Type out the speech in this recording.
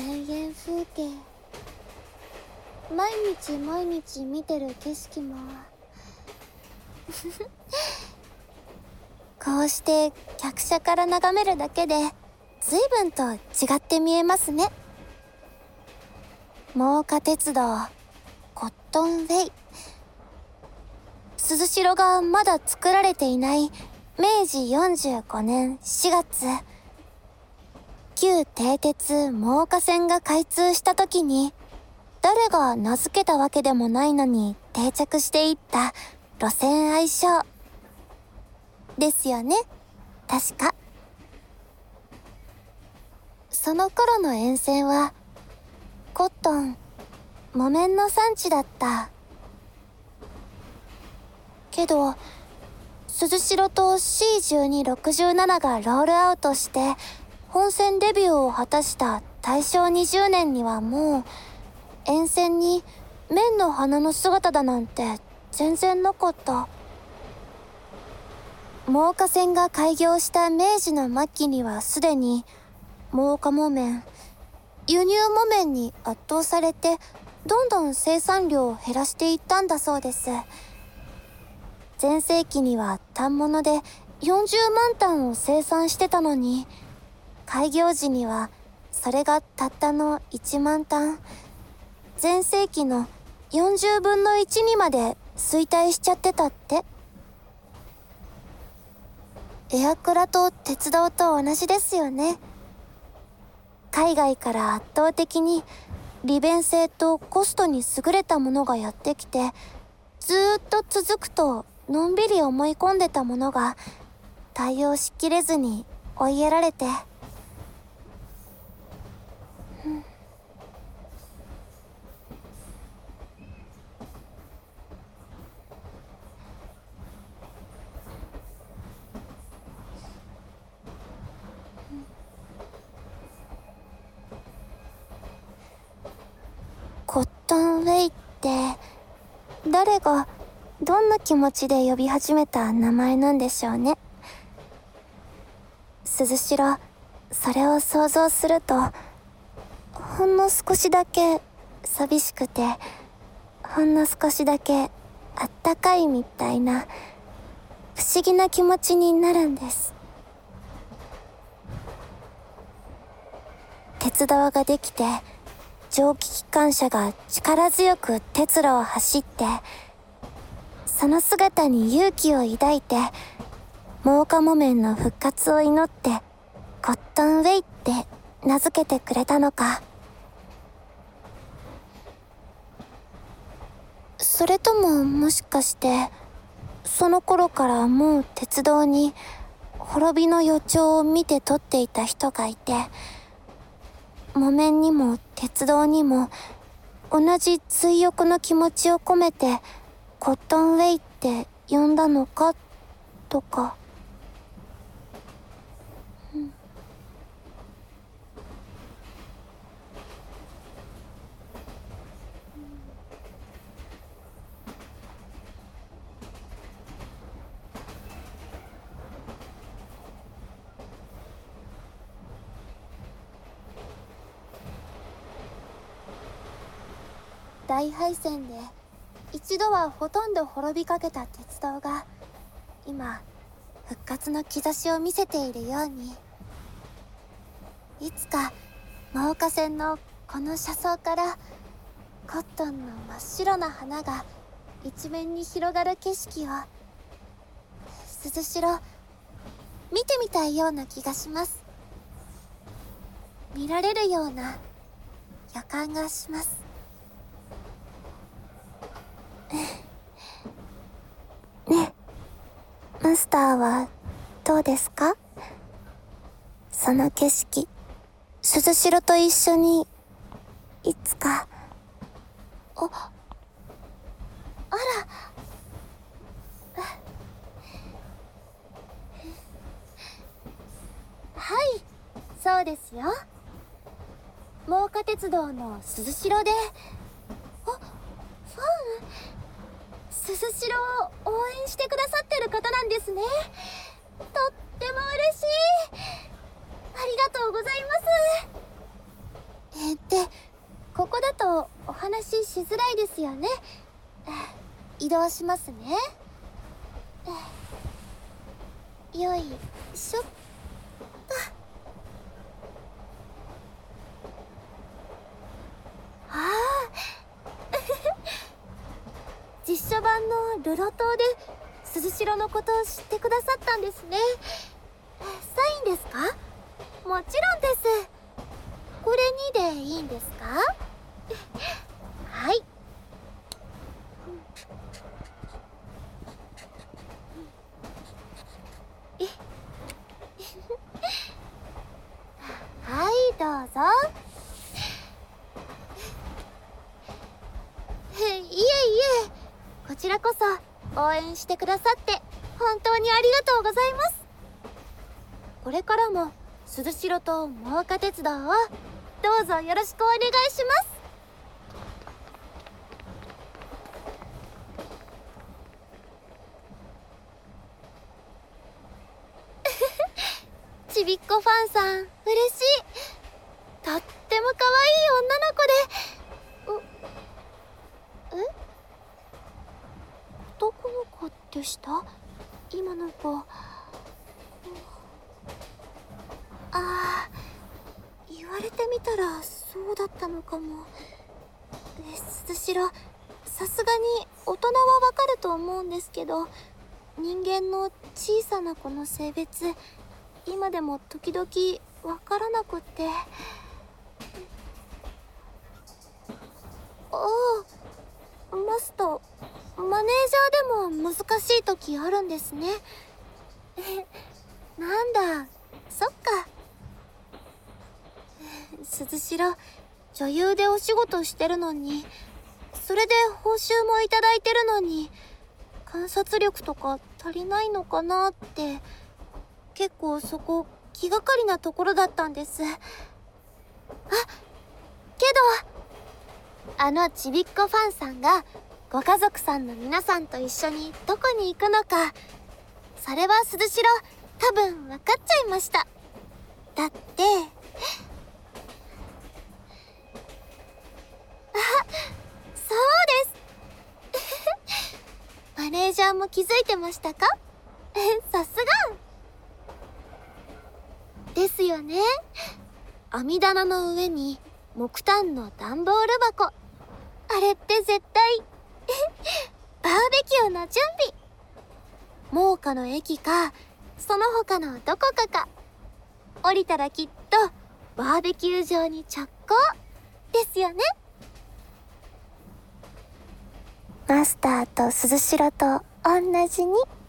田園風景。毎日毎日見てる景色も。こうして客車から眺めるだけで随分と違って見えますね。真岡鉄道コットンウェイ。鈴代がまだ作られていない明治45年4月。旧蹄鉄真岡線が開通した時に誰が名付けたわけでもないのに定着していった路線愛称。ですよね。確か。その頃の沿線はコットン木綿の産地だった。けど鈴代と C1267 がロールアウトして本戦デビューを果たした大正20年にはもう沿線に綿の花の姿だなんて全然なかった。真岡線が開業した明治の末期にはすでに真岡木綿輸入木綿に圧倒されてどんどん生産量を減らしていったんだそうです。全盛期には反物で40万単を生産してたのに開業時にはそれがたったの1万単。全盛期の40分の1にまで衰退しちゃってたって。エアクラと鉄道と同じですよね。海外から圧倒的に利便性とコストに優れたものがやってきてずーっと続くとのんびり思い込んでたものが対応しきれずに追いやられて、コットンウェイって誰がどんな気持ちで呼び始めた名前なんでしょうね。鈴代それを想像するとほんの少しだけ寂しくてほんの少しだけあったかいみたいな不思議な気持ちになるんです。鉄道ができて蒸気機関車が力強く鉄路を走ってその姿に勇気を抱いて真岡木綿の復活を祈ってコットンウェイって名付けてくれたのか。それとももしかしてその頃からもう鉄道に滅びの予兆を見て取っていた人がいて木綿にも鉄道にも同じ追憶の気持ちを込めてコットンウェイって呼んだのかとか、大敗戦で一度はほとんど滅びかけた鉄道が今復活の兆しを見せているようにいつか真岡線のこの車窓からコットンの真っ白な花が一面に広がる景色を鈴代見てみたいような気がします。見られるような予感がしますねマスターはどうですか？その景色鈴代と一緒にいつか。ああら。はいそうですよ。真岡鉄道の鈴代で。あファン？鈴代を応援ですね。とっても嬉しい。ありがとうございます。えでここだとお話ししづらいですよね。移動しますね。よいしょっと。ああ 実写版のルロ島で鈴代のことを知ってくださったんですね。サインですか？もちろんです。これにでいいんですか？はい。はいどうぞ。いえいえ。こちらこそ。応援してくださって本当にありがとうございます。これからも鈴代と真岡鉄道をどうぞよろしくお願いします。ちびっこファンさん嬉しい。とっても可愛い女の子でえ男の子でした？今の子。ああ言われてみたらそうだったのかも。え鈴代さすがに大人はわかると思うんですけど人間の小さな子の性別今でも時々わからなくって。ああマストマネージャーでも難しい時あるんですね。なんだ。そっか。鈴代女優でお仕事してるのに。それで報酬もいただいてるのに。観察力とか足りないのかなって。結構そこ気がかりなところだったんです。あけどあのちびっこファンさんがご家族さんの皆さんと一緒にどこに行くのかそれは鈴代多分分かっちゃいました。だって。あそうです。マネージャーも気づいてましたか？さすが。ですよね。網棚の上に木炭の段ボール箱。あれって絶対球の準備。猛火の駅かその他のどこかか。降りたらきっとバーベキュー場に着工ですよね。マスターと鈴代と同じに。